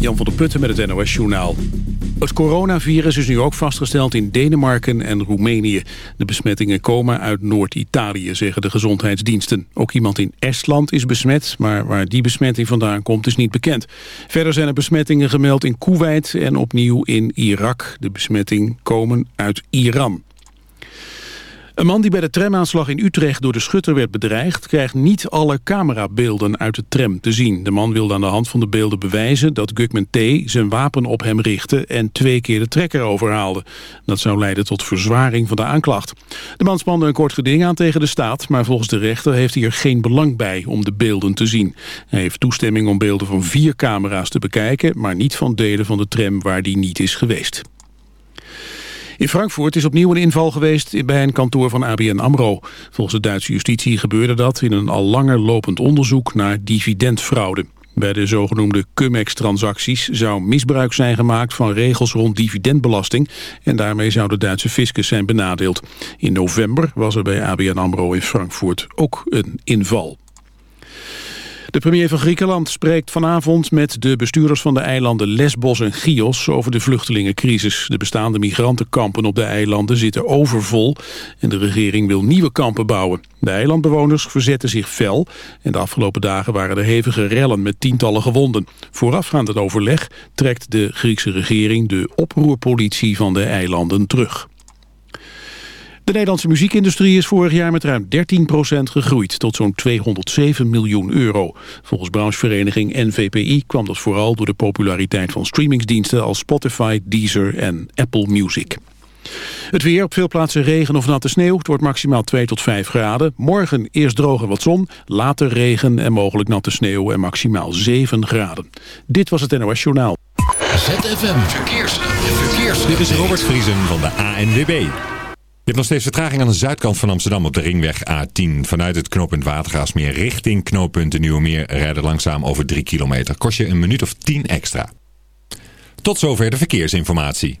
Jan van der Putten met het NOS Journaal. Het coronavirus is nu ook vastgesteld in Denemarken en Roemenië. De besmettingen komen uit Noord-Italië, zeggen de gezondheidsdiensten. Ook iemand in Estland is besmet, maar waar die besmetting vandaan komt is niet bekend. Verder zijn er besmettingen gemeld in Kuwait en opnieuw in Irak. De besmettingen komen uit Iran. Een man die bij de tramaanslag in Utrecht door de schutter werd bedreigd... krijgt niet alle camerabeelden uit de tram te zien. De man wilde aan de hand van de beelden bewijzen dat Gugman T. zijn wapen op hem richtte... en twee keer de trekker overhaalde. Dat zou leiden tot verzwaring van de aanklacht. De man spande een kort geding aan tegen de staat... maar volgens de rechter heeft hij er geen belang bij om de beelden te zien. Hij heeft toestemming om beelden van vier camera's te bekijken... maar niet van delen van de tram waar die niet is geweest. In Frankfurt is opnieuw een inval geweest bij een kantoor van ABN AMRO. Volgens de Duitse justitie gebeurde dat in een al langer lopend onderzoek naar dividendfraude. Bij de zogenoemde Cumex-transacties zou misbruik zijn gemaakt van regels rond dividendbelasting en daarmee zou de Duitse fiscus zijn benadeeld. In november was er bij ABN AMRO in Frankfurt ook een inval. De premier van Griekenland spreekt vanavond met de bestuurders van de eilanden Lesbos en Chios over de vluchtelingencrisis. De bestaande migrantenkampen op de eilanden zitten overvol en de regering wil nieuwe kampen bouwen. De eilandbewoners verzetten zich fel en de afgelopen dagen waren er hevige rellen met tientallen gewonden. Voorafgaand het overleg trekt de Griekse regering de oproerpolitie van de eilanden terug. De Nederlandse muziekindustrie is vorig jaar met ruim 13% gegroeid tot zo'n 207 miljoen euro. Volgens branchevereniging NVPI kwam dat vooral door de populariteit van streamingsdiensten als Spotify, Deezer en Apple Music. Het weer op veel plaatsen regen of natte sneeuw. Het wordt maximaal 2 tot 5 graden. Morgen eerst droog en wat zon, later regen en mogelijk natte sneeuw en maximaal 7 graden. Dit was het NOS Journaal. ZFM Verkeers. Verkeers. Dit is Robert Vriesen van de ANWB. Je hebt nog steeds vertraging aan de zuidkant van Amsterdam op de ringweg A10. Vanuit het knooppunt Watergaasmeer richting knooppunt de Nieuwemeer rijden langzaam over 3 kilometer. Kost je een minuut of 10 extra. Tot zover de verkeersinformatie.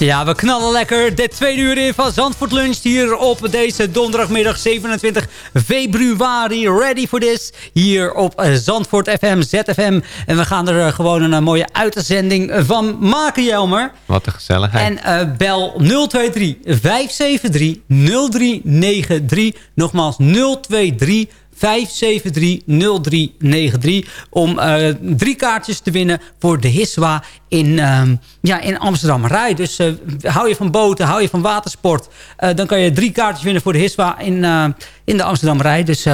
Ja, we knallen lekker de tweede uur in van Zandvoort Lunch hier op deze donderdagmiddag 27 februari. Ready for this hier op eh, Zandvoort FM, ZFM. En we gaan er eh, gewoon een, eh, mooie uitzending van maken, Jelmer. Wat een gezelligheid. En bel 023 573 0393. Nogmaals 023 573-0393 om eh, drie kaartjes te winnen voor de Hiswa in, ehm, ja, in Amsterdam Rij. Dus eh, hou je van boten, hou je van watersport... eh, dan kan je drie kaartjes winnen voor de Hiswa in, in de Amsterdam Rij. Dus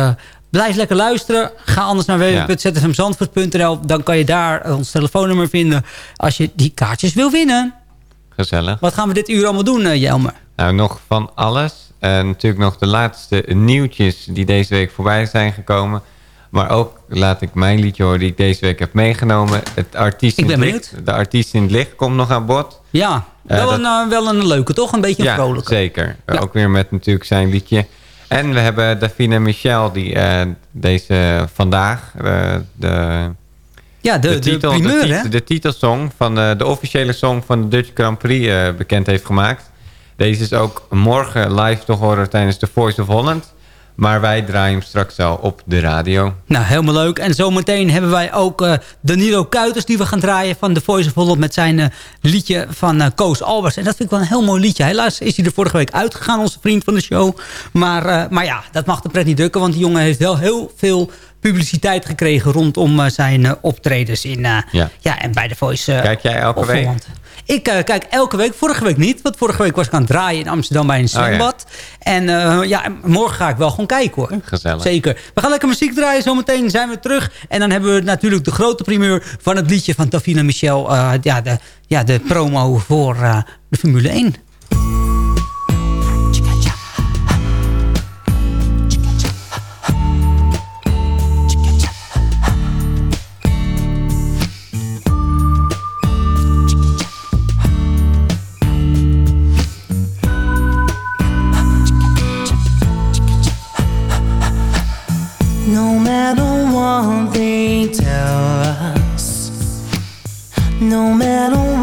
blijf lekker luisteren. Ga anders naar www.zfmzandvoort.nl. Dan kan je daar ons telefoonnummer vinden als je die kaartjes wil winnen. Gezellig. Wat gaan we dit uur allemaal doen, Jelmer? Nou, nog van alles. En natuurlijk nog de laatste nieuwtjes die deze week voorbij zijn gekomen. Maar ook laat ik mijn liedje horen die ik deze week heb meegenomen. Het artiest Ik ben in het licht. De artiest in het licht komt nog aan bod. Ja, Eh, wel, dat- een, eh, wel een leuke, toch? Een beetje een ja, vrolijke. zeker. Ja. Ook weer met natuurlijk zijn liedje. En we hebben Davina Michel die eh, deze vandaag eh, de, Ja, de, de, titel, primeur, de, hè? tit- de titelsong van eh, de officiële song van de Dutch Grand Prix eh, bekend heeft gemaakt. Deze is ook morgen live te horen tijdens de Voice of Holland. Maar wij draaien hem straks al op de radio. Nou, helemaal leuk. En zometeen hebben wij ook eh, Danilo Kuiters die we gaan draaien van The Voice of Holland met zijn eh, liedje van eh, Koos Albers. En dat vind ik wel een heel mooi liedje. Helaas is hij er vorige week uitgegaan, onze vriend van de show. Maar, maar ja, dat mag de pret niet drukken, want die jongen heeft wel heel veel publiciteit gekregen rondom eh, zijn eh, optredens in, eh, Ja. ja, en bij The Voice Kijk jij elke week? Holland. Ik kijk elke week. Vorige week niet. Want vorige week was ik aan het draaien in Amsterdam bij een Oh, ja. zwembad. En ja, en morgen ga ik wel gewoon kijken hoor. Gezellig. Zeker. We gaan lekker muziek draaien. Zometeen zijn we terug. En dan hebben we natuurlijk de grote primeur van het liedje van Tafina Michel. ja, de, ja, de promo voor de Formule 1.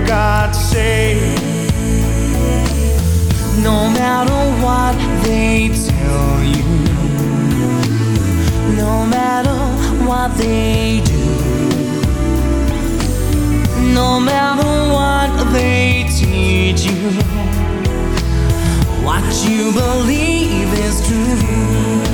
God say. No matter what they tell you, no matter what they do, no matter what they teach you, what you believe is true.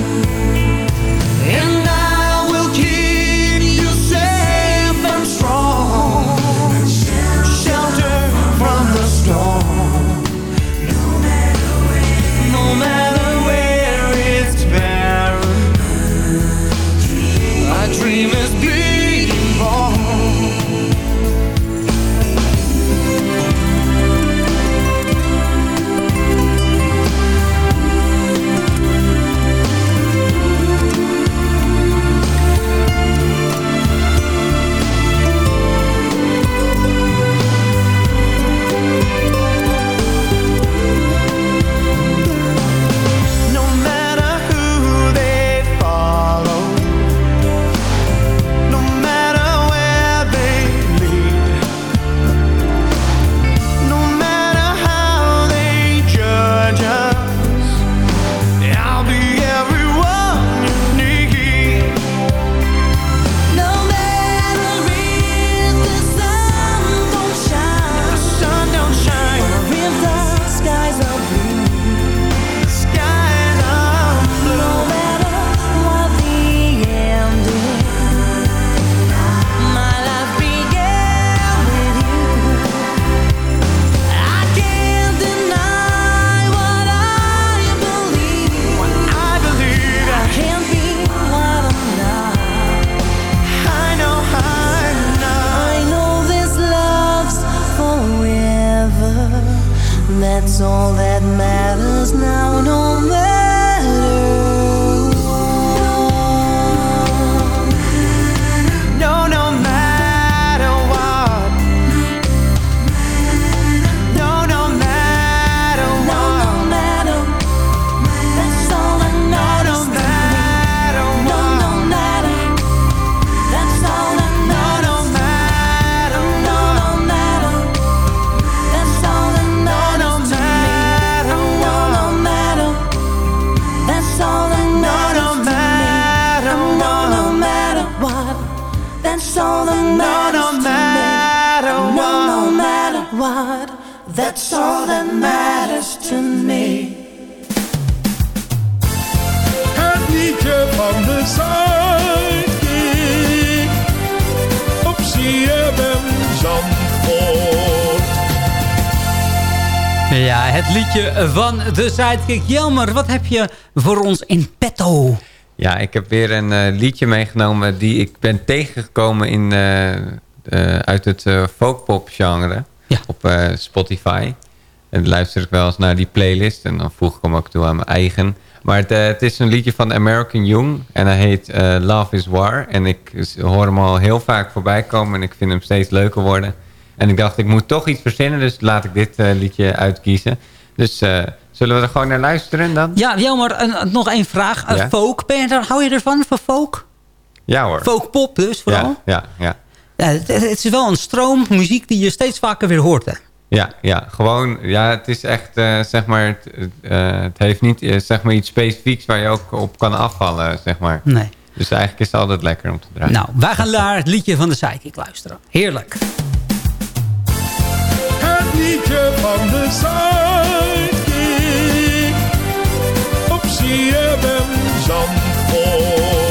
De Sidekick. Jelmer, wat heb je voor ons in petto? Ja, ik heb weer een eh, liedje meegenomen die ik ben tegengekomen in, eh, eh, uit het folkpop genre op Spotify. En dan luister ik wel eens naar die playlist en dan voeg ik hem ook toe aan mijn eigen. Maar het, het is een liedje van American Young en hij heet Love is War. En ik hoor hem al heel vaak voorbij komen en ik vind hem steeds leuker worden. En ik dacht, ik moet toch iets verzinnen, dus laat ik dit liedje uitkiezen. Dus zullen we er gewoon naar luisteren dan? Ja, Jelmer, een- nog één vraag. Eh, Ja? folk, ben je er, hou je ervan, van folk? Ja hoor. Folkpop dus vooral? Ja, ja, ja. Ja, het, het is wel een stroom muziek die je steeds vaker weer hoort. Hè? Ja, ja, gewoon, ja, het is echt, eh, zeg maar, het, eh, het heeft niet, eh, zeg maar, iets specifieks waar je ook op kan afvallen, zeg maar. Nee. Dus eigenlijk is het altijd lekker om te draaien. Nou, wij gaan naar het liedje van de Sidekick luisteren. Heerlijk. Het liedje van de Zuidkiek CFM Zandvoort.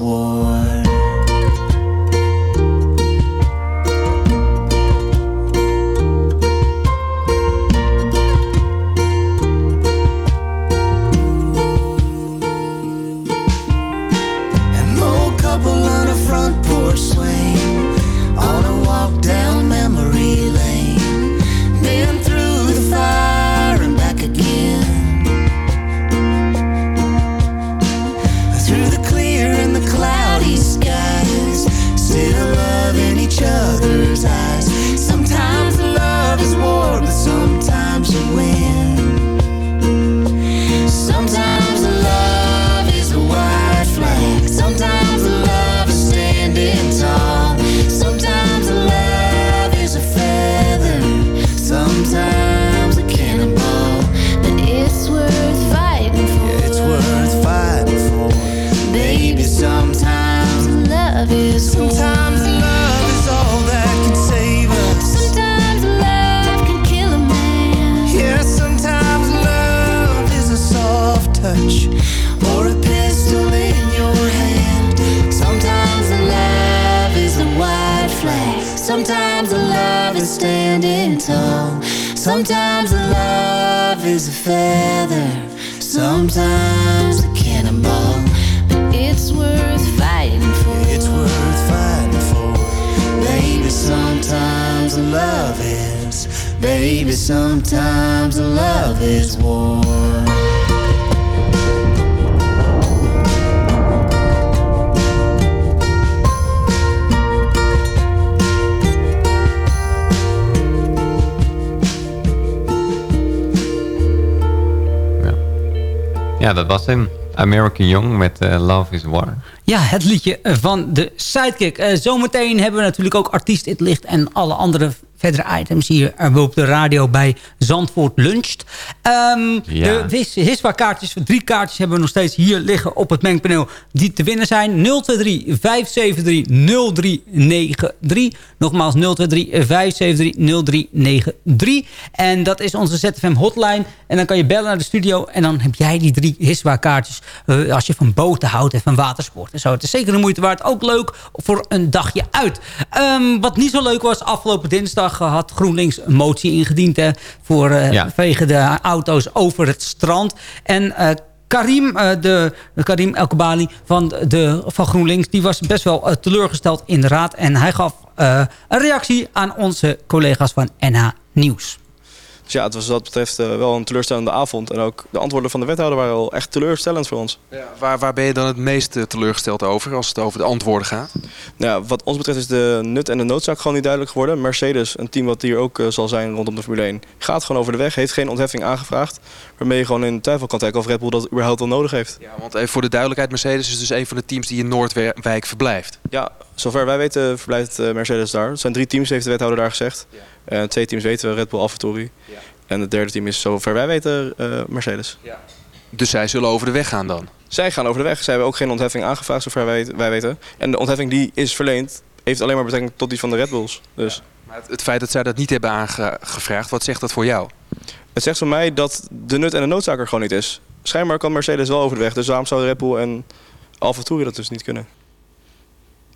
War. Is a feather. Sometimes a cannonball. But it's worth fighting for. It's worth fighting for. Baby, sometimes love is. Baby, sometimes love is war. Ja, dat was hem. American Young met eh, Love is War. Ja, het liedje van de Sidekick. Eh, zometeen hebben we natuurlijk ook Artiest in het Licht... en alle andere verdere items hier eh, op de radio bij Zandvoort Luncht. Ehm, Ja. De Wis- Hiswa-kaartjes, drie kaartjes hebben we nog steeds hier liggen op het mengpaneel... die te winnen zijn. 023 573 0393. Nogmaals 023 573 0393. En dat is onze ZFM hotline. En dan kan je bellen naar de studio... en dan heb jij die drie Hiswa-kaartjes... eh, als je van boten houdt en van watersport en zo. Het is zeker de moeite waard. Ook leuk voor een dagje uit. Ehm, wat niet zo leuk was, afgelopen dinsdag had GroenLinks een motie ingediend... Hè, voor, eh, Ja. vanwege de auto's over het strand. En... eh, Karim, eh, de, Karim El Kabali van, de, van GroenLinks... die was best wel teleurgesteld in de raad. En hij gaf een reactie aan onze collega's van NH Nieuws. Dus ja, het was wat dat betreft eh, wel een teleurstellende avond. En ook de antwoorden van de wethouder waren wel echt teleurstellend voor ons. Waar, waar ben je dan het meest teleurgesteld over als het over de antwoorden gaat? Nou, ja, wat ons betreft is de nut en de noodzaak gewoon niet duidelijk geworden. Mercedes, een team wat hier ook eh, zal zijn rondom de Formule 1, gaat gewoon over de weg. Heeft geen ontheffing aangevraagd. Waarmee je gewoon in twijfel kan trekken of Red Bull dat überhaupt wel nodig heeft. Ja, want even voor de duidelijkheid, Mercedes is dus een van de teams die in Noordwijk verblijft. Ja, zover wij weten verblijft eh, Mercedes daar. Het zijn drie teams, heeft de wethouder daar gezegd. Eh, twee teams weten we, Red Bull, AlphaTauri. En het derde team is, zover wij weten, eh, Mercedes. Dus zij zullen over de weg gaan dan? Zij gaan over de weg. Zij hebben ook geen ontheffing aangevraagd, zover wij, wij weten. En de ontheffing die is verleend, heeft alleen maar betrekking tot die van de Red Bulls. Dus Maar het, het feit dat zij dat niet hebben aangevraagd, wat zegt dat voor jou? het zegt voor mij dat de nut en de noodzaak er gewoon niet is. Schijnbaar kan Mercedes wel over de weg, dus waarom zou Red Bull en AlphaTauri dat dus niet kunnen?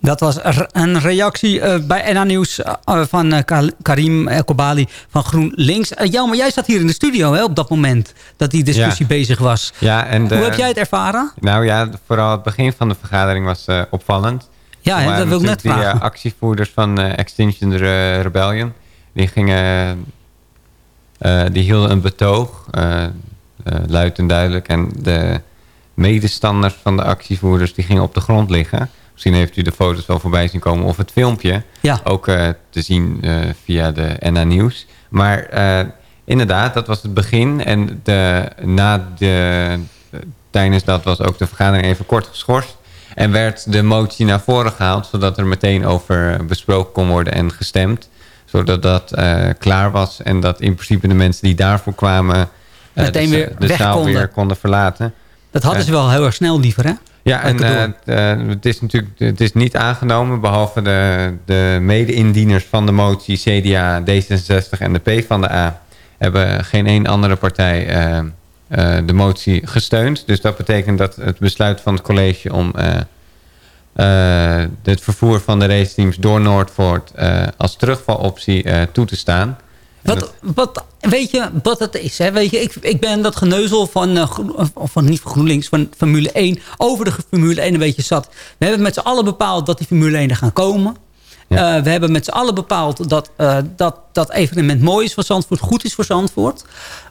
Dat was een reactie eh, bij NH Nieuws eh, van eh, Ka- Karim El Kobali van GroenLinks. Uh, Jelmer, jij zat hier in de studio hè, op dat moment dat die discussie Ja. bezig was. Ja, en de- Hoe heb jij het ervaren? Nou ja, vooral het begin van de vergadering was eh, opvallend. Ja, dat wil ik net die, vragen. eh, actievoerders van eh, Extinction Re- Rebellion. Die gingen... eh, die hielden een betoog. eh, luid en duidelijk. En de medestanders van de actievoerders... die gingen op de grond liggen. Misschien heeft u de foto's wel voorbij zien komen. Of het filmpje. Ja. Ook te zien via de NA Nieuws. Maar inderdaad, dat was het begin. En de, na de, tijdens dat was ook de vergadering even kort geschorst. En werd de motie naar voren gehaald... zodat er meteen over besproken kon worden en gestemd. Zodat dat eh, klaar was. En dat in principe de mensen die daarvoor kwamen... eh, Meteen de, weer de weg zaal konden. weer konden verlaten. Dat hadden Eh, ze wel heel erg snel liever, hè? ja, en het is natuurlijk het is niet aangenomen, behalve de, de mede-indieners van de motie, CDA, D66 en de P van de A, hebben geen één andere partij eh, de motie gesteund. Dus dat betekent dat het besluit van het college om eh, het vervoer van de raceteams door Noordvoort als terugvaloptie toe te staan. Wat, wat, weet je wat het is? Hè? Weet je, ik, ik ben dat geneuzel van, van niet van GroenLinks, van Formule 1, over de Formule 1 een beetje zat. We hebben met z'n allen bepaald dat die Formule 1 er gaan komen. Eh, we hebben met z'n allen bepaald dat, eh, dat dat evenement mooi is voor Zandvoort, goed is voor Zandvoort.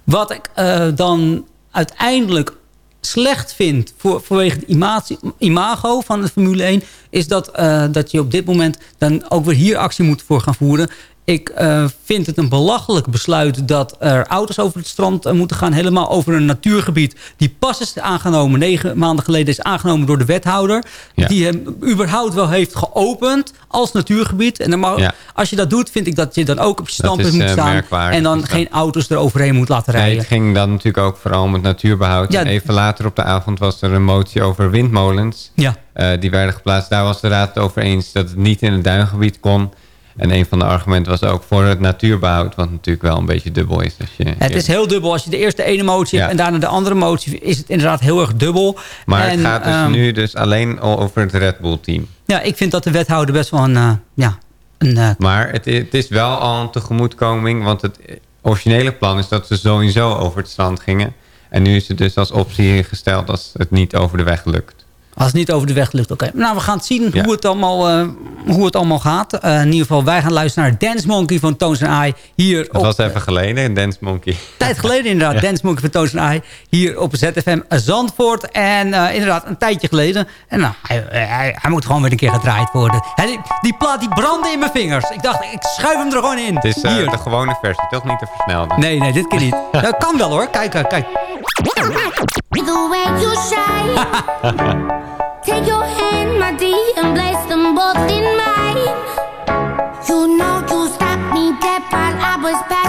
Wat ik eh, dan uiteindelijk slecht vind voor, vanwege het imago, van de Formule 1... is dat, dat je op dit moment dan ook weer hier actie moet voor gaan voeren. Ik eh, vind het een belachelijk besluit dat er auto's over het strand eh, moeten gaan. Helemaal over een natuurgebied die pas is aangenomen. Negen maanden geleden is aangenomen door de wethouder. Ja. Die hem überhaupt wel heeft geopend als natuurgebied. En dan mag, Ja. als je dat doet, vind ik dat je dan ook op je standpunt moet eh, staan. En dan Dus dat- geen auto's eroverheen moet laten Nee, rijden. het ging dan natuurlijk ook vooral om het natuurbehoud. Ja. Even later op de avond was er een motie over windmolens. Ja. Die werden geplaatst. Daar was de raad het over eens dat het niet in het duingebied kon. En een van de argumenten was ook voor het natuurbehoud. Wat natuurlijk wel een beetje dubbel is. Als je, Het is heel dubbel. Als je de eerste ene motie hebt en daarna de andere motie... is het inderdaad heel erg dubbel. maar En, het gaat dus ehm, nu dus alleen al over het Red Bull team. Ja, ik vind dat de wethouder best wel een... eh, ja, een eh, Maar het, het is wel al een tegemoetkoming. Want het originele plan is dat ze sowieso over het strand gingen. En nu is het dus als optie gesteld als het niet over de weg lukt. Als het niet over de weg lukt, oké. Nou, we gaan zien Ja. hoe, het allemaal, eh, hoe het allemaal gaat. Eh, in ieder geval, wij gaan luisteren naar Dance Monkey van Toons en I. Hier Dat op, was even geleden, een Dance Monkey. tijd geleden inderdaad, Ja. Dance Monkey van Toons en I. Hier op ZFM Zandvoort. En eh, inderdaad, een tijdje geleden. En nou, hij, hij, hij moet gewoon weer een keer gedraaid worden. Die, die plaat die brandde in mijn vingers. Ik dacht, ik schuif hem er gewoon in. Het is Hier. de gewone versie, toch niet de versnelde. Nee, nee, dit keer niet. Dat kan wel hoor. Kijk, kijk, kijk. The way you shine. Take your hand, my dear, and place them both in mine. You know you stopped me dead while I was passing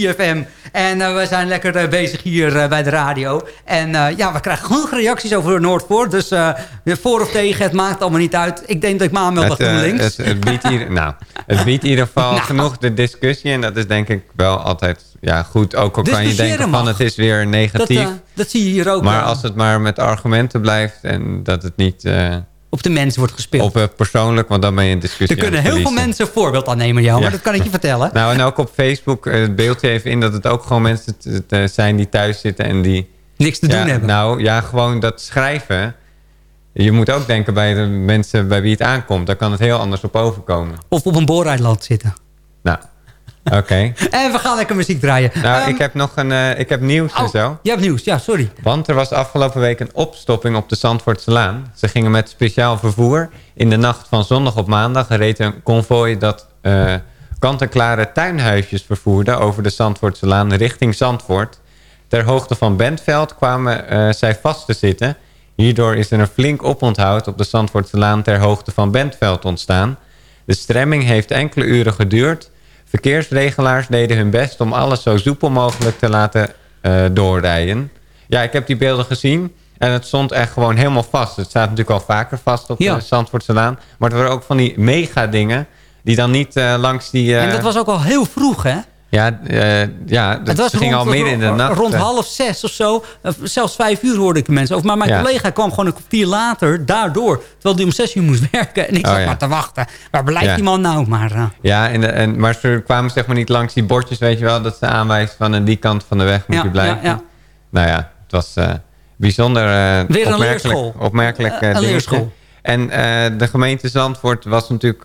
CFM. En eh, we zijn lekker eh, bezig hier eh, bij de radio. En ja, we krijgen genoeg reacties over Noordvoort. Dus voor of tegen, het maakt allemaal niet uit. Ik denk dat ik me aanmeld bij Het, GroenLinks. het, het, biedt hier, nou, het biedt in ieder geval genoeg de discussie. En dat is denk ik wel altijd ja, goed. Ook al kan je denken van mag. het is weer negatief. Dat, dat zie je hier ook. maar als het maar met argumenten blijft en dat het niet... eh, op de mens wordt gespeeld. Op eh, persoonlijk, want dan ben je een discussie er kunnen heel veel mensen een voorbeeld aan nemen, jou, maar Ja. dat kan ik je vertellen. Nou, en ook op Facebook, eh, het beeldje even in dat het ook gewoon mensen t- zijn die thuis zitten en die... Niks te ja, doen hebben. Nou, ja, gewoon dat schrijven. Je moet ook denken bij de mensen bij wie het aankomt. Daar kan het heel anders op overkomen. Of op een booreiland zitten. Nou, oké. En we gaan lekker muziek draaien. Nou, Ehm, ik heb nog een, eh, ik heb nieuws en zo. Je hebt nieuws, ja, sorry. Want er was afgelopen week een opstopping op de Zandvoortselaan. Ze gingen met speciaal vervoer. In de nacht van zondag op maandag reed een konvooi dat eh kant-en-klare tuinhuisjes vervoerde... over de Zandvoortselaan richting Zandvoort. Ter hoogte van Bentveld kwamen eh, zij vast te zitten. Hierdoor is er een flink oponthoud op de Zandvoortselaan... ter hoogte van Bentveld ontstaan. De stremming heeft enkele uren geduurd... Verkeersregelaars deden hun best om alles zo soepel mogelijk te laten eh, doorrijden. Ja, ik heb die beelden gezien. En het stond echt gewoon helemaal vast. Het staat natuurlijk al vaker vast op Ja. de Zandvoortselaan. Maar het waren ook van die mega dingen... die dan niet eh, langs die... eh, En dat was ook al heel vroeg, hè? Ja, eh, ja dat Het was ze gingen al midden in de nacht. Rond eh. half zes of zo. Eh, Zelfs vijf uur hoorde ik de mensen over. Maar mijn Ja. collega kwam gewoon een kwartier later daardoor. Terwijl die om zes uur moest werken. En ik Oh, zat ja. maar te wachten. Waar blijft Ja. die man nou? Maar Ja, en, en, maar ze kwamen zeg maar niet langs die bordjes, weet je wel... dat ze aanwijzen van aan die kant van de weg moet je blijven. Nou ja, het was eh, bijzonder Weer een opmerkelijk, leerschool. opmerkelijk een leerschool. En de gemeente Zandvoort was natuurlijk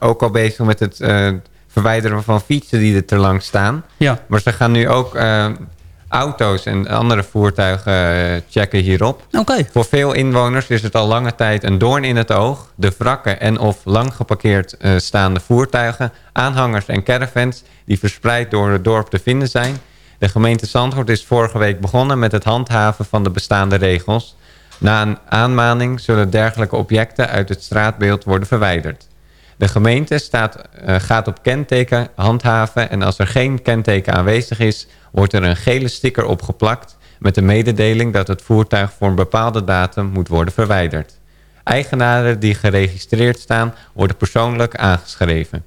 ook al bezig met het verwijderen van fietsen die er te lang staan. Ja. Maar ze gaan nu ook eh, auto's en andere voertuigen eh, checken hierop. Oké. Voor veel inwoners is het al lange tijd een doorn in het oog. De wrakken en of lang geparkeerd eh, staande voertuigen, aanhangers en caravans... die verspreid door het dorp te vinden zijn. De gemeente Zandvoort is vorige week begonnen met het handhaven van de bestaande regels. Na een aanmaning zullen dergelijke objecten uit het straatbeeld worden verwijderd. De gemeente staat, eh, gaat op kenteken handhaven en als er geen kenteken aanwezig is... wordt er een gele sticker opgeplakt met de mededeling dat het voertuig voor een bepaalde datum moet worden verwijderd. Eigenaren die geregistreerd staan worden persoonlijk aangeschreven.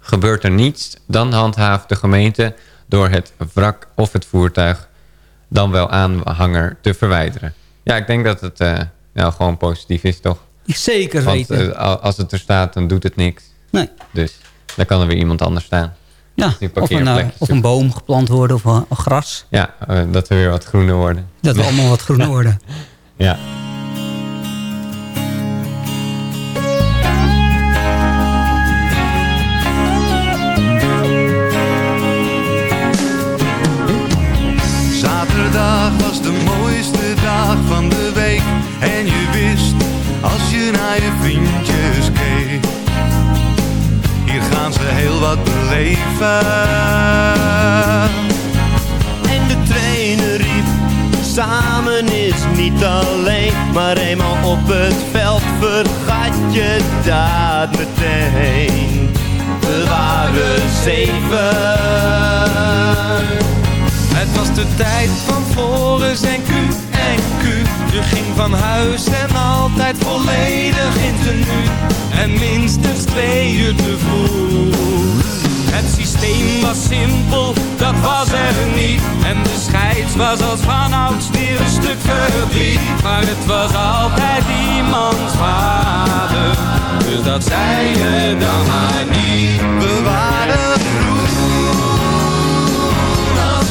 Gebeurt er niets, dan handhaaft de gemeente door het wrak of het voertuig dan wel aanhanger te verwijderen. Ja, ik denk dat het eh, gewoon positief is, toch? Zeker Want weten. eh, al- als het er staat, dan doet het niks. Nee. Dus dan kan er weer iemand anders staan. ja, of een, eh, of een boom geplant worden of een, een gras. Ja, eh, dat we weer wat groener worden. Dat we allemaal wat groener worden. Ja. Zaterdag was de mooiste dag van de wat En de trainer riep, samen is niet alleen Maar eenmaal op het veld vergat je dat meteen. We waren zeven. Het was de tijd van Floris en Q Je ging van huis en altijd volledig in tenue. En minstens twee uur te vroeg. Het systeem was simpel, dat was er niet. En de scheids was als vanouds weer een stuk verdriet. Maar het was altijd iemands vader. Dus dat zei je dan maar niet. We waren groen als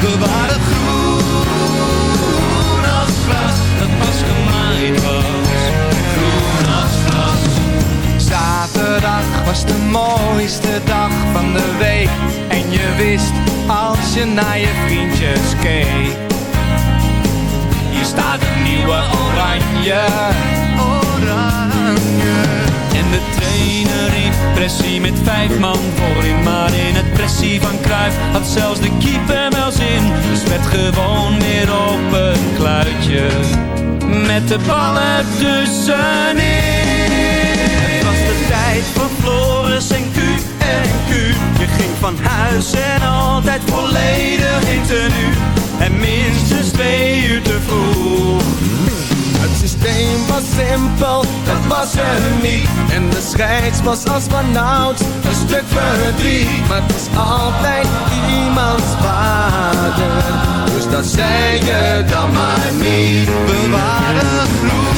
We waren groen als gras Dat pas gemaaid was. Groen als gras Zaterdag was de mooiste dag van de week. En je wist als je naar je vriendjes keek. Hier staat een nieuwe oranje. Oranje. En de trainer riep pressie met vijf man voorin Maar in het pressie van Cruijff had zelfs de keeper de ballen tussenin. Het was de tijd van Floris en Q en Q. Je ging van huis en altijd volledig in tenue. En minstens twee uur te vroeg. Systeem was simpel, het was er niet. En de scheids was als vanouds een stuk verdriet. Maar het was altijd iemands vader. Dus dat zei je dan maar niet. We waren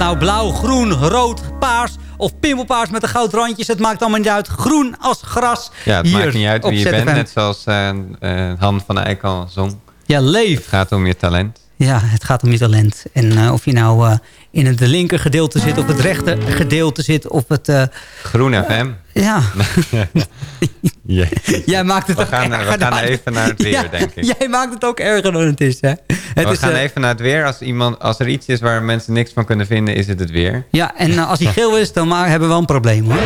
nou blauw, groen, rood, paars of pimpelpaars met de goudrandjes. Het maakt allemaal niet uit. Groen als gras. Ja, het Hier maakt niet uit wie je ZFM. bent. Net zoals eh eh, Han van Eyck al zong. Ja, leef. Het gaat om je talent. Ja, het gaat om je talent. En eh, of je nou eh, in het linker gedeelte zit of het rechter gedeelte zit of het... eh, Groen FM. ja, Ja. jij maakt het We ook gaan, erger we gaan dan- even naar het weer, Ja, denk ik. Jij maakt het ook erger dan het is, hè? Het we is, gaan even naar het weer. Als, iemand, als er iets is waar mensen niks van kunnen vinden, is het het weer. Ja, en als hij geel is, dan hebben we wel een probleem, hoor.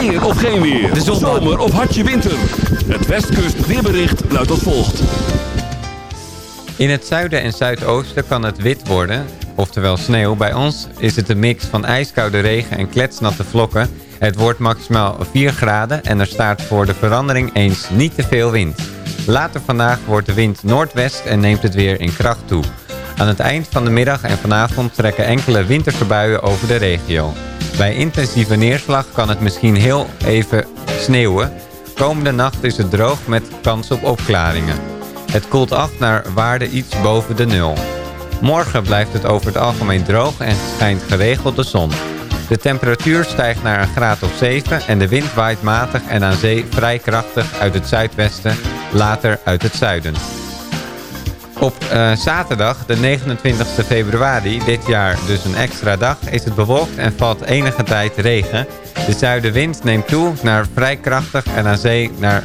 Weer of geen weer. De zon. Zomer of hartje winter. Het Westkust weerbericht luidt als volgt. In het zuiden en zuidoosten kan het wit worden, oftewel sneeuw. Bij ons is het een mix van ijskoude regen en kletsnatte vlokken. Het wordt maximaal 4 graden en er staat voor de verandering eens niet te veel wind. Later vandaag wordt de wind noordwest en neemt het weer in kracht toe. Aan het eind van de middag en vanavond trekken enkele winterse buien over de regio. Bij intensieve neerslag kan het misschien heel even sneeuwen. Komende nacht is het droog met kans op opklaringen. Het koelt af naar waarde iets boven de nul. Morgen blijft het over het algemeen droog en schijnt geregeld de zon. De temperatuur stijgt naar een graad of 7 en de wind waait matig en aan zee vrij krachtig uit het zuidwesten, later uit het zuiden. Op eh, zaterdag, de 29 februari, dit jaar dus een extra dag, is het bewolkt en valt enige tijd regen. De zuidenwind neemt toe naar vrij krachtig en aan zee naar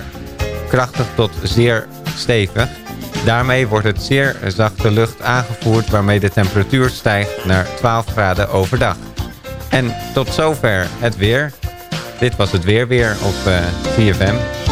krachtig tot zeer stevig. Daarmee wordt het zeer zachte lucht aangevoerd waarmee de temperatuur stijgt naar 12 graden overdag. En tot zover het weer. Dit was het weer weer op eh, CFM.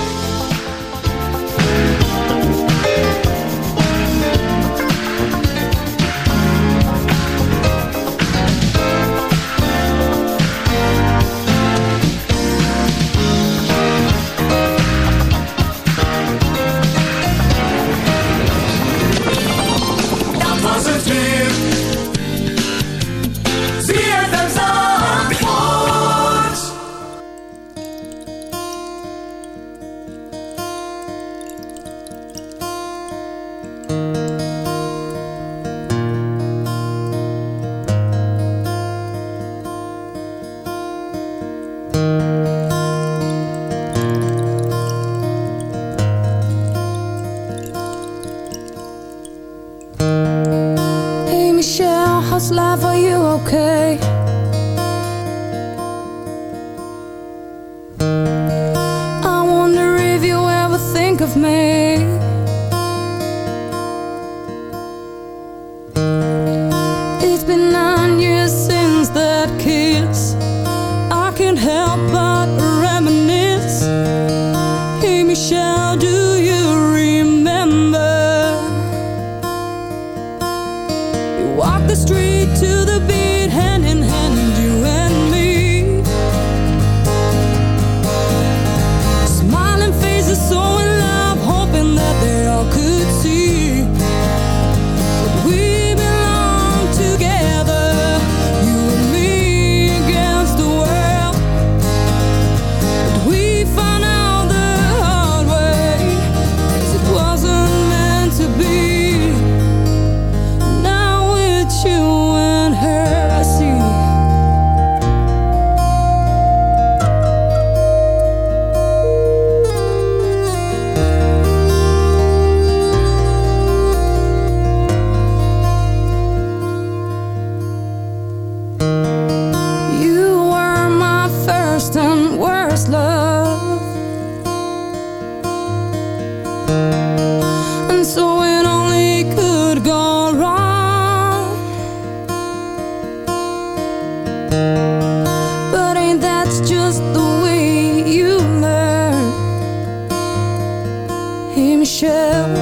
Hey Michelle,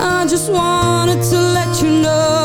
I just wanted to let you know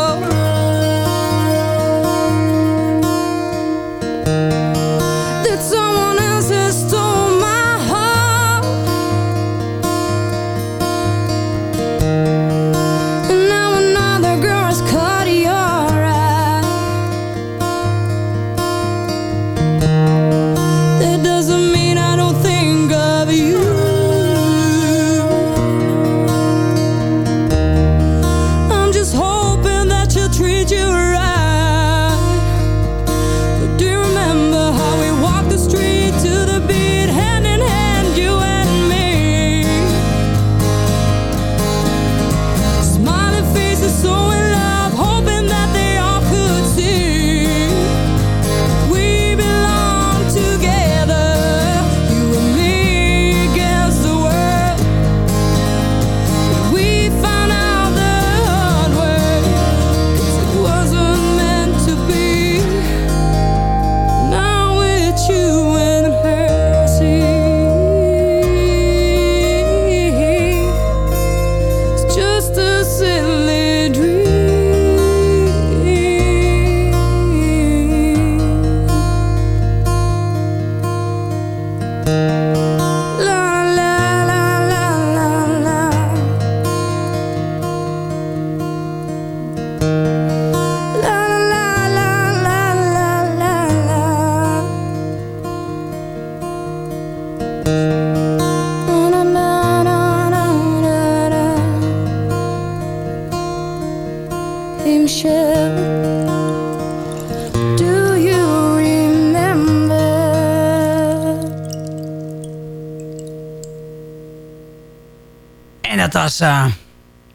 dat was eh,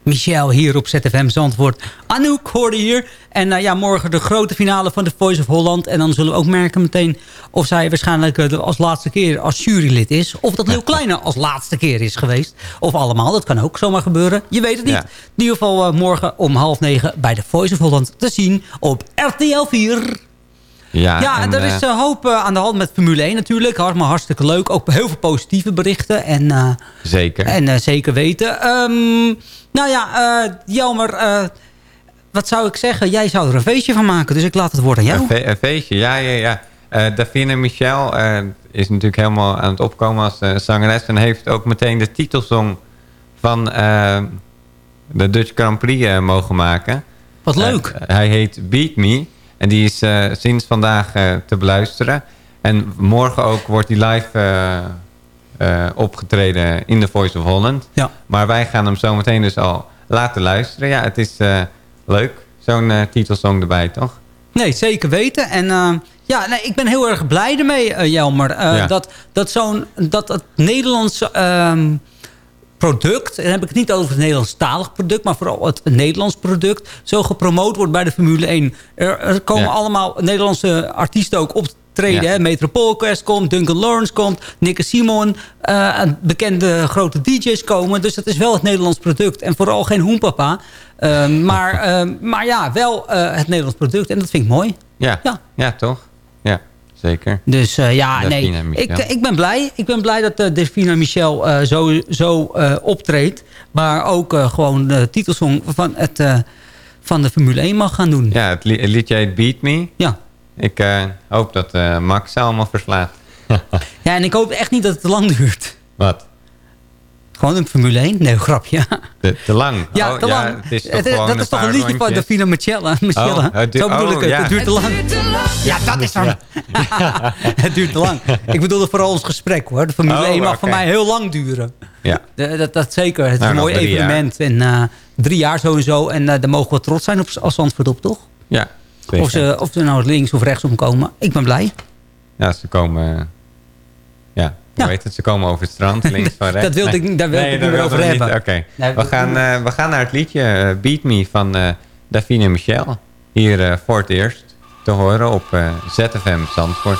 Michel hier op ZFM Zandvoort. Anouk hoorde hier. En eh, ja, morgen de grote finale van de Voice of Holland. En dan zullen we ook merken meteen of zij waarschijnlijk eh, als laatste keer als jurylid is. Of dat Leeuw Kleine als laatste keer is geweest. Of allemaal, dat kan ook zomaar gebeuren. Je weet het niet. Ja. In ieder geval morgen om half negen bij de Voice of Holland te zien op RTL 4. Ja, Ja, en, er eh, is een hoop eh, aan de hand met Formule 1 natuurlijk. Hartstikke hartstikke leuk. Ook heel veel positieve berichten. En, eh, Zeker. en eh, zeker weten. Ehm, nou ja, eh Jelmer, eh, wat zou ik zeggen? Jij zou er een feestje van maken. Dus ik laat het woord aan jou. Een, fe- een feestje, ja, ja, ja. Eh Davine Michel eh, is natuurlijk helemaal aan het opkomen als eh, zangeres. En heeft ook meteen de titelsong van eh, de Dutch Grand Prix eh, mogen maken. Wat leuk. Eh, hij heet Beat Me. En die is eh, sinds vandaag eh, te beluisteren. En morgen ook wordt die live eh, opgetreden in The Voice of Holland. Ja. Maar wij gaan hem zometeen dus al laten luisteren. Ja, het is leuk. Zo'n titelsong erbij, toch? Nee, zeker weten. En ja, nee, ik ben heel erg blij ermee, Jelmer. Ja. dat, dat, zo'n, dat het Nederlandse ehm, product... en dan heb ik het niet over het Nederlandstalig product... maar vooral het Nederlands product... zo gepromoot wordt bij de Formule 1. Er, er komen Ja. allemaal Nederlandse artiesten ook optreden. Ja. hè. Metropoolquest komt, Duncan Lawrence komt... Nikke Simon, eh, en bekende grote DJ's komen. Dus het is wel het Nederlands product. En vooral geen hoenpapa. Ehm, maar, ehm, maar ja, wel eh, het Nederlands product. En dat vind ik mooi. Ja, Ja. ja. toch? Zeker. Dus eh, ja, Delphine nee, en Michel. ik, ik ben blij. Ik ben blij dat uh, Delphine en Michel eh, zo, zo eh, optreedt. Maar ook eh, gewoon de titelsong van, het, eh, van de Formule 1 mag gaan doen. Ja, het, li- het liedje heet Beat Me. Ja. Ik eh, hoop dat eh, Max ze allemaal verslaat. Ja, en ik hoop echt niet dat het te lang duurt. Wat? Gewoon een Formule 1? Nee, grapje. Te, te lang? Ja, Oh, te lang. het is toch Het- gewoon dat is toch een liedje van Michelle. Michelle. Oh, het duurt- Zo bedoel oh, ik het. ja. Het duurt te lang. Ja, dat is dan. het duurt te lang. Ik bedoelde vooral ons gesprek hoor. De Formule Oh, 1 mag voor mij heel lang duren. Ja. Dat, dat zeker. Het is Nou, een mooi evenement. En eh, drie jaar sowieso. En eh, daar mogen we trots zijn op, als Zandvoort op, toch? Ja, zeker. Of ze, of ze nou links of rechts omkomen. Ik ben blij. Ja, ze komen... eh, Ja, hoe Ja. heet het? Ze komen over het strand, links van rechts. Dat wilde ik niet- daar wilde ik niet meer over hebben. Oké, Nee, we, gaan, eh, we gaan naar het liedje eh, Beat Me van eh Davine Michel. Hier voor het eerst te horen op ZFM Zandvoort.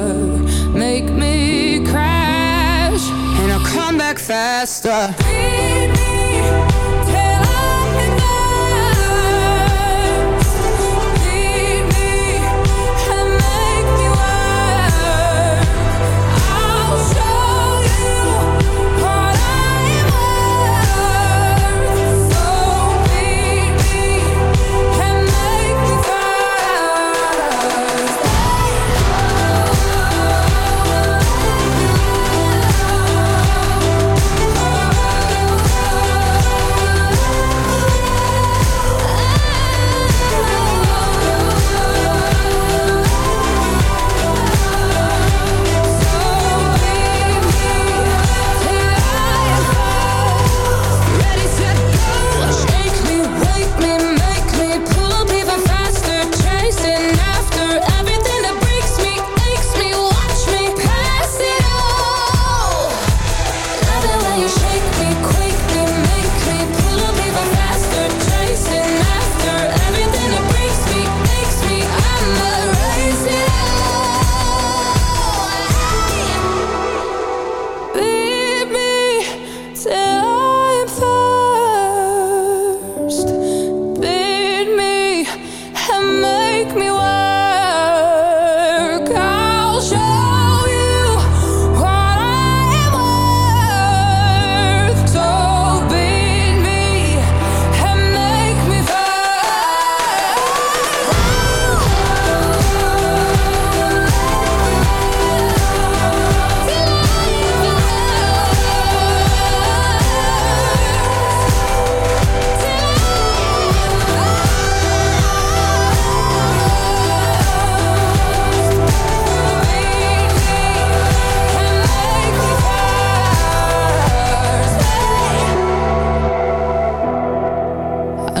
faster.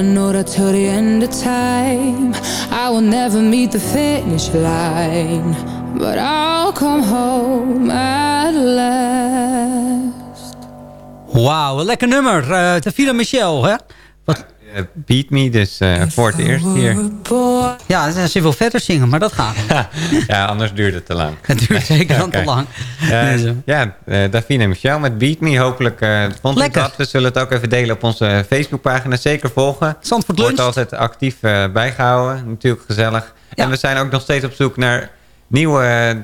I know till the end of time I will never meet the finish line But I'll come home at last Wauw, lekker nummer. Uh, Tavila Michel, hè? Eh, Beat Me, dus eh, voor het eerst hier. Ja, ze wil verder zingen, maar dat gaat niet. ja, anders duurt het te lang. Het duurt zeker dan te lang. Eh, ja, eh Davine en Michel met Beat Me. Hopelijk eh vond u Lekker. dat. We zullen het ook even delen op onze Facebookpagina. Zeker volgen. Zandvoort Wordt Lunch. altijd actief eh, bijgehouden. Natuurlijk gezellig. En we zijn ook nog steeds op zoek naar nieuwe eh,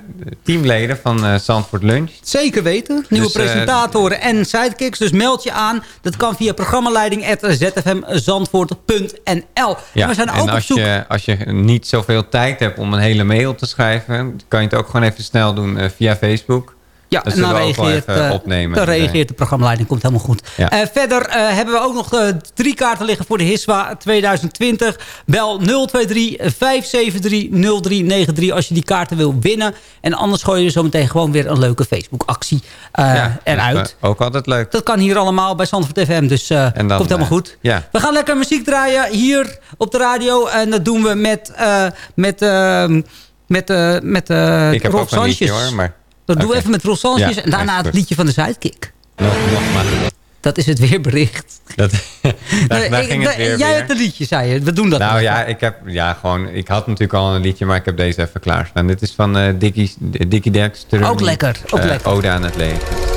teamleden van eh Zandvoort Lunch. Zeker weten. Nieuwe Dus, eh, presentatoren en sidekicks. Dus meld je aan. Dat kan via programmaleiding.zfmzandvoort.nl. Ja, we zijn en ook op als zoek... je, als je niet zoveel tijd hebt om een hele mail te schrijven... kan je het ook gewoon even snel doen via Facebook. Ja, dat en dan reageert, eh, opnemen. dan reageert de programmaleiding. Komt helemaal goed. Ja. Eh, verder hebben we ook nog drie kaarten liggen voor de HISWA 2020. Bel 023 573 0393 als je die kaarten wil winnen. En anders gooi je zo meteen gewoon weer een leuke Facebook-actie Ja, eruit. ook altijd leuk. Dat kan hier allemaal bij Zandvoort FM. Dus dan, komt helemaal goed. We gaan lekker muziek draaien hier op de radio. En dat doen we met, met, eh, met, met Ik heb Rolf ook een liedje hoor, maar... Dat doen we even met Rolf Sanchez. Ja, en daarna het liedje van de Sidekick. Nog, nog maar. Dat is het weerbericht. Dat, daar, Nee, daar ik- ging het weer jij weer. hebt een liedje, zei je. We doen dat. Nou ja, ik heb ja, gewoon, ik had natuurlijk al een liedje, maar ik heb deze even klaarstaan. Dit is van eh Dickie, Dickie Dexter. Ook lekker, ook Eh, lekker. Ode aan het leven.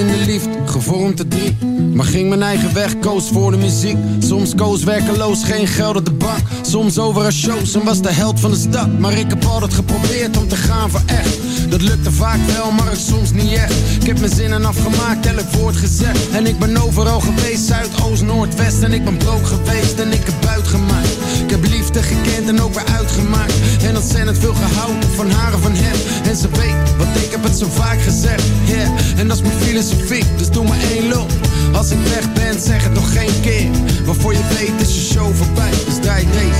in de liefde, gevormd te drie. Maar ging mijn eigen weg, koos voor de muziek. Soms koos werkeloos, geen geld op de bank. Soms over een shows en was de held van de stad. Maar ik heb altijd geprobeerd om te gaan voor echt. Dat lukte vaak wel, maar soms niet echt. Ik heb mijn zinnen afgemaakt, elk woord gezegd. En ik ben overal geweest, Zuid, Oost, Noord, West. En ik ben broke geweest en ik heb buit gemaakt. Ik heb liefde gekend en ook weer uitgemaakt. En ontzettend veel gehouden van haar en van hem. En ze weet, want ik heb het zo vaak gezegd. Yeah, en dat is mijn filosofie, dus doe maar één loop. Als ik weg ben, zeg het nog geen keer. Waarvoor je weet is je show voorbij. Dus draai deze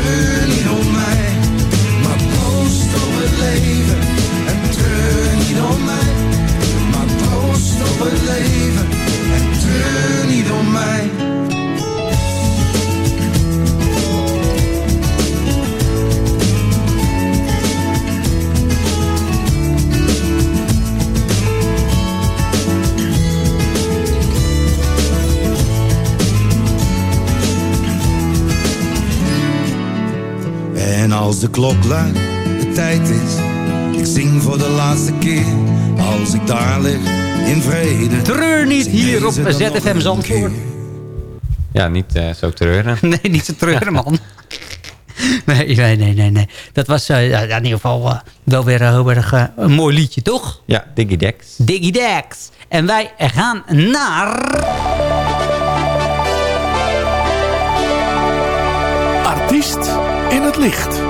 treur niet om mij. Maar proost op het leven en treur niet om mij. Maar proost op het leven en treur niet om mij. En als de klok luidt, de tijd is. Ik zing voor de laatste keer. Als ik daar lig in vrede. Treur niet hier op ZFM een Zandvoort. Ja, niet eh, zo treuren. Nee, niet zo treuren, man. Nee, nee, nee, nee. nee. Dat was eh, ja, in ieder geval eh, wel weer eh, heel erg een mooi liedje, toch? Ja, Diggy Dex. Diggy Dex. En wij gaan naar... Artiest in het licht.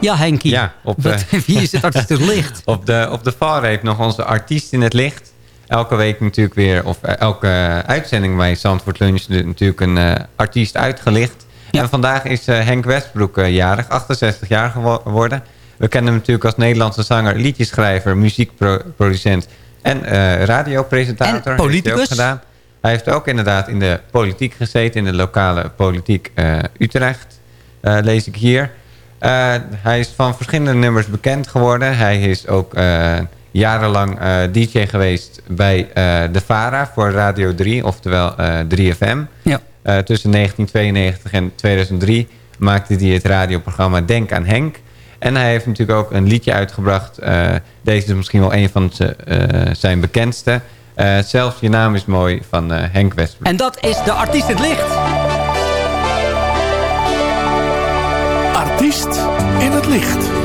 Ja, Henkie. Ja, op, Wat- eh, wie is het artiest in het licht? Op de, op de valreep nog onze artiest in het licht. Elke week natuurlijk weer, of eh, elke uitzending bij Zandvoort Lunch is natuurlijk een eh, artiest uitgelicht. En vandaag is eh, Henk Westbroek eh, jarig, 68 jaar gewo- geworden. We kennen hem natuurlijk als Nederlandse zanger, liedjeschrijver, muziekproducent en eh, radiopresentator. En Heeft hij politicus. ook gedaan. Hij heeft ook inderdaad in de politiek gezeten, in de lokale politiek eh, Utrecht, lees ik hier. Eh, hij is van verschillende nummers bekend geworden. Hij is ook eh, jarenlang eh, DJ geweest bij eh, de VARA voor Radio 3, oftewel eh 3FM. Ja. Eh, tussen 1992 en 2003 maakte hij het radioprogramma Denk aan Henk. En hij heeft natuurlijk ook een liedje uitgebracht. eh, deze is misschien wel een van eh, zijn bekendste. Eh, zelfs Je naam is mooi van eh, Henk Westbroek. En dat is de artiest in het licht. In het licht.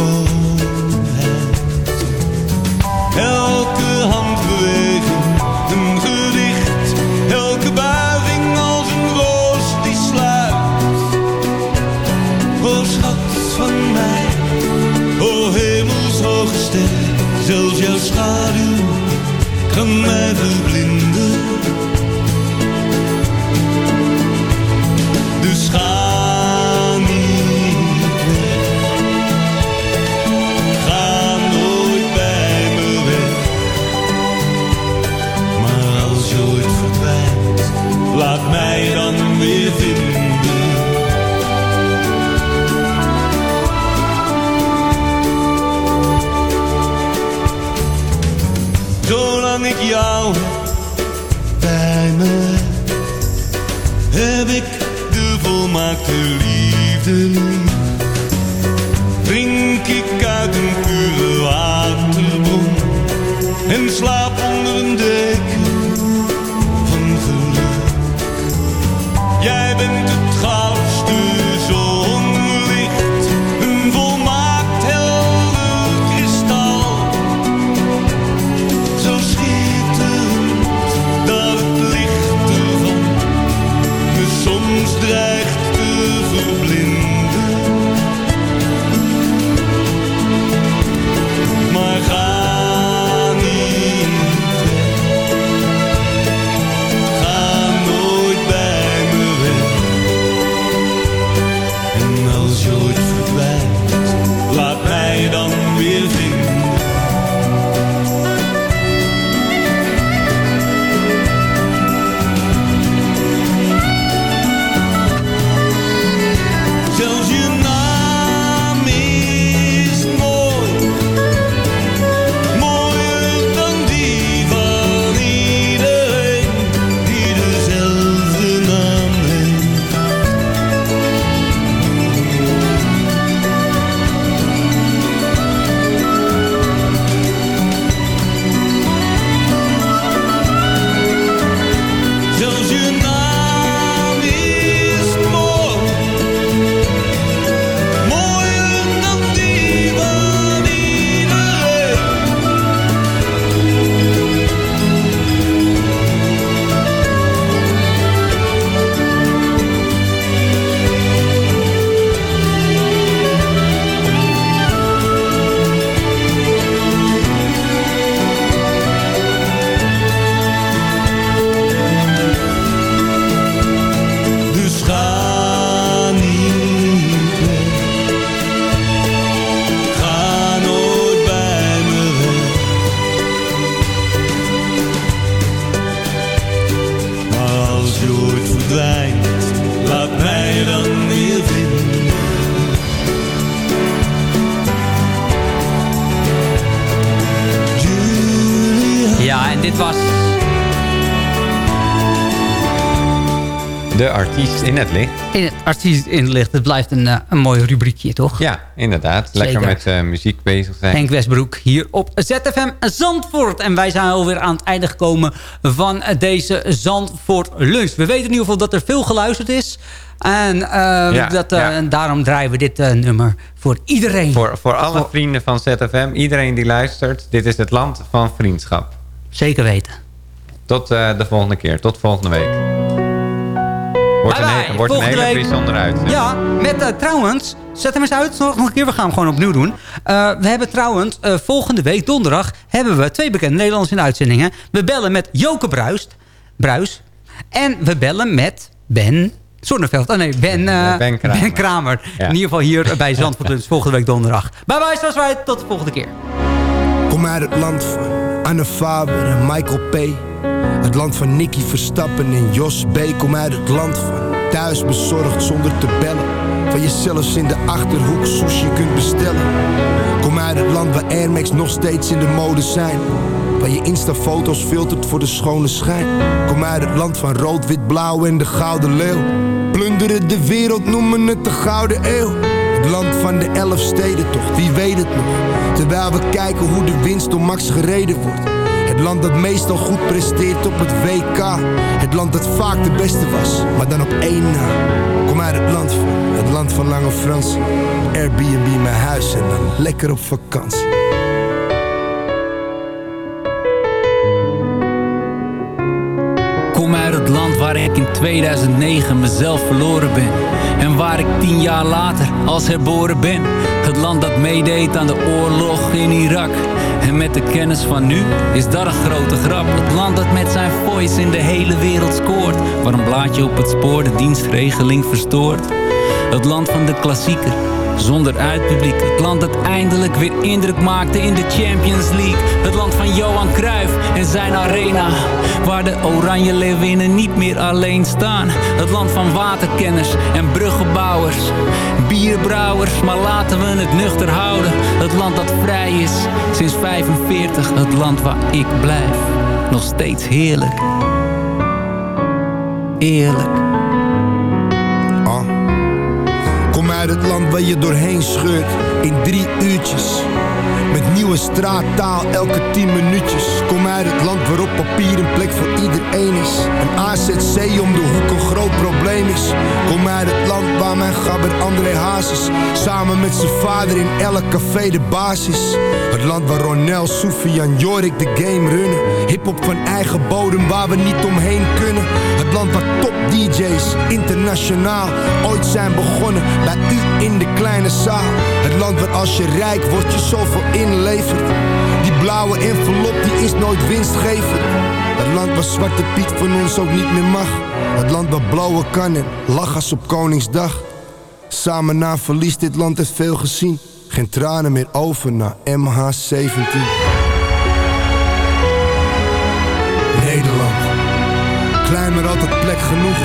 home volmaakte liefde artiest in het licht. In het artiest in het licht. Het blijft een, eh, een mooi rubriekje, toch? Ja, inderdaad. Lekker Zeker. met eh, muziek bezig zijn. Henk Westbroek hier op ZFM Zandvoort. En wij zijn alweer aan het einde gekomen van deze Zandvoort lunch. We weten in ieder geval dat er veel geluisterd is. En, eh, Ja, dat, eh, ja. en daarom draaien we dit nummer voor iedereen. Voor, voor alle vrienden van ZFM, iedereen die luistert. Dit is het land van vriendschap. Zeker weten. Tot de volgende keer. Tot volgende week. Wordt Bye een, bye. wordt een Volgende hele week. bijzondere uit. Ja, met eh, trouwens, zet hem eens uit nog nog een keer. We gaan hem gewoon opnieuw doen. Eh, we hebben trouwens eh, volgende week donderdag hebben we twee bekende Nederlanders in de uitzendingen. We bellen met Joke Bruist, Bruis. En we bellen met Ben Zonneveld. Oh nee, Ben, eh, Ben Kramer. Kramer. Ja. In ieder geval hier bij Zandvoort Lunch volgende week donderdag. Bye bye, zoals wij. Tot de volgende keer. Kom uit het land van Anne Faber en Michael P. Het land van Nicky Verstappen en Jos B. Kom uit het land van thuis bezorgd zonder te bellen. Van je zelfs in de Achterhoek sushi kunt bestellen. Kom uit het land waar Air Max nog steeds in de mode zijn. Waar je Insta-foto's filtert voor de schone schijn. Kom uit het land van rood, wit, blauw en de gouden leeuw. Plunderen de wereld, noemen het de gouden eeuw. Het land van de elf steden toch, wie weet het nog. Terwijl we kijken hoe de winst door Max gereden wordt. Het land dat meestal goed presteert op het WK. Het land dat vaak de beste was, maar dan op één na. Kom uit het land van, het land van Lange Frans. Airbnb mijn huis en dan lekker op vakantie. Kom uit het land waar ik in 2009 mezelf verloren ben. En waar ik tien jaar later als herboren ben. Het land dat meedeed aan de oorlog in Irak. En met de kennis van nu is dat een grote grap. Het land dat met zijn voice in de hele wereld scoort. Waar een blaadje op het spoor de dienstregeling verstoort. Het land van de klassieker zonder uitpubliek. Het land dat eindelijk weer indruk maakte in de Champions League. Het land van Johan Cruijff en zijn arena. Waar de oranje leeuwinnen niet meer alleen staan. Het land van waterkenners en bruggenbouwers. Bierbrouwers, maar laten we het nuchter houden. Het land dat vrij is sinds 45. Het land waar ik blijf. Nog steeds heerlijk. Eerlijk. Het land waar je doorheen scheurt in drie uurtjes. Met nieuwe straattaal elke tien minuutjes. Kom uit het land waarop papier een plek voor iedereen is. Een AZC om de hoek een groot probleem is. Kom uit het land waar mijn gabber André Hazes samen met zijn vader in elk café de basis. Het land waar Ronel, Soufiane, Jorik de game runnen. Hip-hop van eigen bodem waar we niet omheen kunnen. Het land waar top DJ's internationaal ooit zijn begonnen. Bij u in de kleine zaal. Het land waar als je rijk wordt je zoveel inlevert. Die blauwe envelop die is nooit winstgevend. Het land waar Zwarte Piet van ons ook niet meer mag. Het land waar blauwe kan en op Koningsdag. Samen na verlies dit land heeft veel gezien. Geen tranen meer over na MH17. Nederland. Klein maar altijd plek genoeg.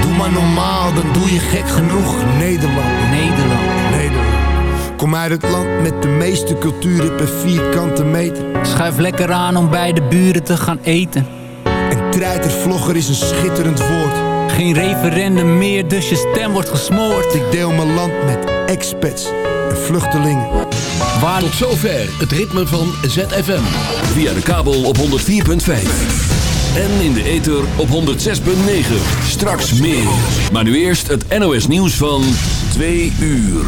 Doe maar normaal, dan doe je gek genoeg. Nederland. Nederland. Kom uit het land met de meeste culturen per vierkante meter. Schuif lekker aan om bij de buren te gaan eten. En treitervlogger is een schitterend woord. Geen referendum meer, dus je stem wordt gesmoord. Ik deel mijn land met expats en vluchtelingen. Tot zover het ritme van ZFM. Via de kabel op 104.5. En in de ether op 106.9. Straks meer. Maar nu eerst het NOS nieuws van 2 uur.